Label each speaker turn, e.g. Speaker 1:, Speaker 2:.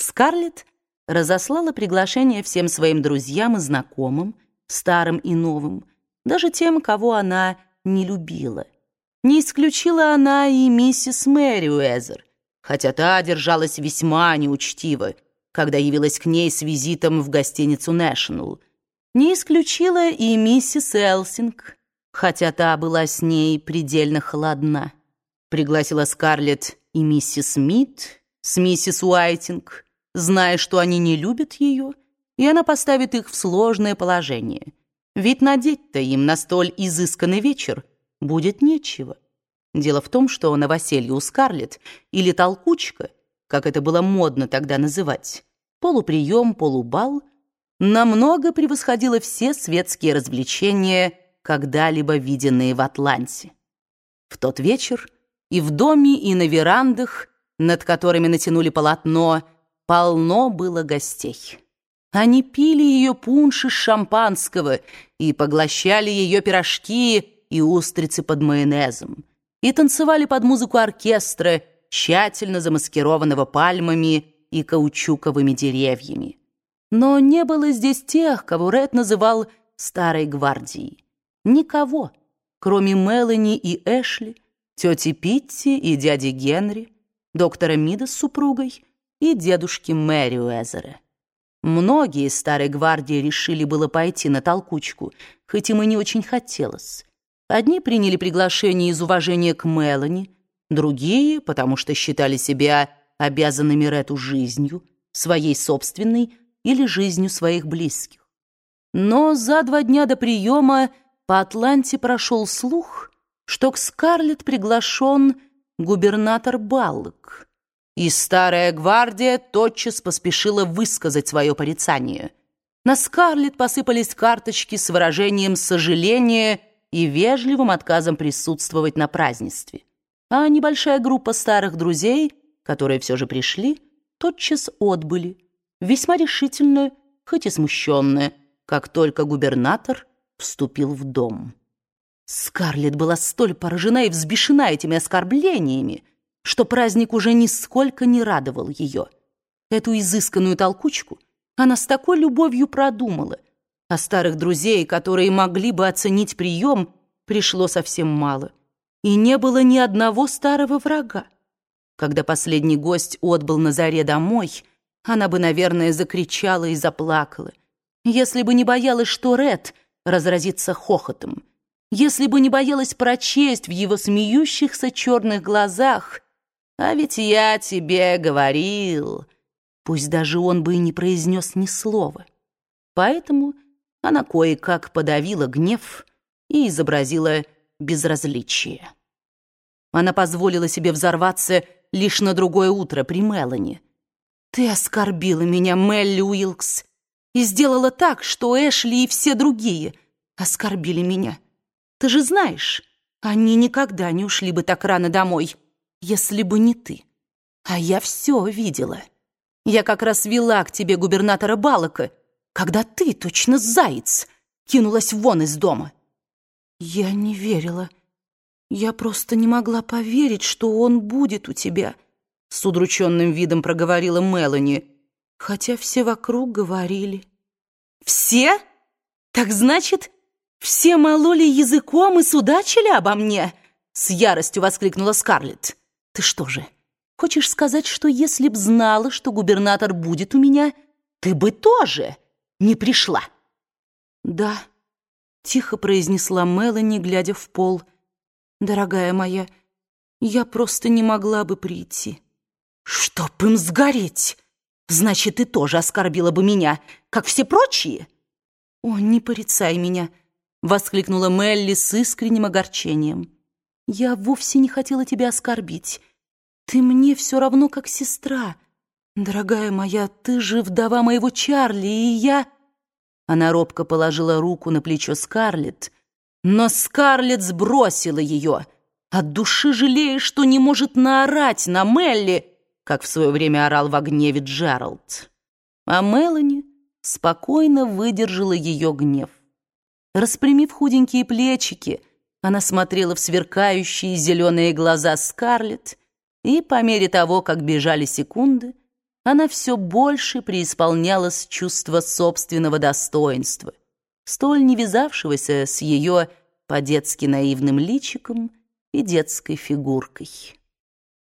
Speaker 1: Скарлетт разослала приглашение всем своим друзьям и знакомым, старым и новым, даже тем, кого она не любила. Не исключила она и миссис Мэри Уэзер, хотя та держалась весьма неучтиво, когда явилась к ней с визитом в гостиницу «Нэшнл». Не исключила и миссис Элсинг, хотя та была с ней предельно холодна. Пригласила Скарлетт и миссис Смит с миссис Уайтинг, зная, что они не любят ее, и она поставит их в сложное положение. Ведь надеть-то им на столь изысканный вечер будет нечего. Дело в том, что новоселье у Скарлетт или толкучка, как это было модно тогда называть, полуприем, полубал, намного превосходило все светские развлечения, когда-либо виденные в Атланте. В тот вечер и в доме, и на верандах, над которыми натянули полотно, полно было гостей. Они пили ее пунш из шампанского и поглощали ее пирожки и устрицы под майонезом, и танцевали под музыку оркестра, тщательно замаскированного пальмами и каучуковыми деревьями. Но не было здесь тех, кого Ред называл «старой гвардией». Никого, кроме Мелани и Эшли, тети Питти и дяди Генри, доктора Мида с супругой и дедушки Мэри Уэзера. Многие из старой гвардии решили было пойти на толкучку, хоть им и не очень хотелось. Одни приняли приглашение из уважения к Мелани, другие, потому что считали себя обязанными Рету жизнью, своей собственной или жизнью своих близких. Но за два дня до приема по Атланте прошел слух, что к Скарлетт приглашен губернатор Баллок, и старая гвардия тотчас поспешила высказать свое порицание. На Скарлетт посыпались карточки с выражением сожаления и вежливым отказом присутствовать на празднестве. А небольшая группа старых друзей, которые все же пришли, тотчас отбыли, весьма решительно, хоть и смущенная, как только губернатор вступил в дом. Скарлетт была столь поражена и взбешена этими оскорблениями, что праздник уже нисколько не радовал ее. Эту изысканную толкучку она с такой любовью продумала, а старых друзей, которые могли бы оценить прием, пришло совсем мало. И не было ни одного старого врага. Когда последний гость отбыл на заре домой, она бы, наверное, закричала и заплакала, если бы не боялась, что Ред разразится хохотом, если бы не боялась прочесть в его смеющихся черных глазах а ведь я тебе говорил. Пусть даже он бы и не произнес ни слова. Поэтому она кое-как подавила гнев и изобразила безразличие. Она позволила себе взорваться лишь на другое утро при Мелани. «Ты оскорбила меня, Мелли Уилкс, и сделала так, что Эшли и все другие оскорбили меня. Ты же знаешь, они никогда не ушли бы так рано домой» если бы не ты. А я все видела. Я как раз вела к тебе губернатора Балака, когда ты, точно заяц, кинулась вон из дома. Я не верила. Я просто не могла поверить, что он будет у тебя, с удрученным видом проговорила Мелани, хотя все вокруг говорили. Все? Так значит, все мололи языком и судачили обо мне? С яростью воскликнула Скарлетт. Ты что же, хочешь сказать, что если б знала, что губернатор будет у меня, ты бы тоже не пришла? Да, тихо произнесла Мелани, глядя в пол. Дорогая моя, я просто не могла бы прийти. Чтоб им сгореть! Значит, ты тоже оскорбила бы меня, как все прочие? О, не порицай меня! Воскликнула Мелли с искренним огорчением. Я вовсе не хотела тебя оскорбить. Ты мне все равно как сестра. Дорогая моя, ты же вдова моего Чарли, и я...» Она робко положила руку на плечо Скарлетт, но Скарлетт сбросила ее, от души жалея, что не может наорать на Мелли, как в свое время орал в гневе Джеральд. А Мелани спокойно выдержала ее гнев. Распрямив худенькие плечики, она смотрела в сверкающие зеленые глаза Скарлетт, и по мере того, как бежали секунды, она все больше преисполнялась чувства собственного достоинства, столь не вязавшегося с ее по-детски наивным личиком и детской фигуркой.